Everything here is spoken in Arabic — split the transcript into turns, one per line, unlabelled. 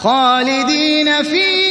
خالدين فيه